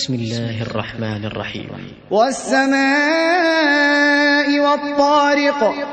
بسم الله الرحمن الرحيم. والسماء والطارق.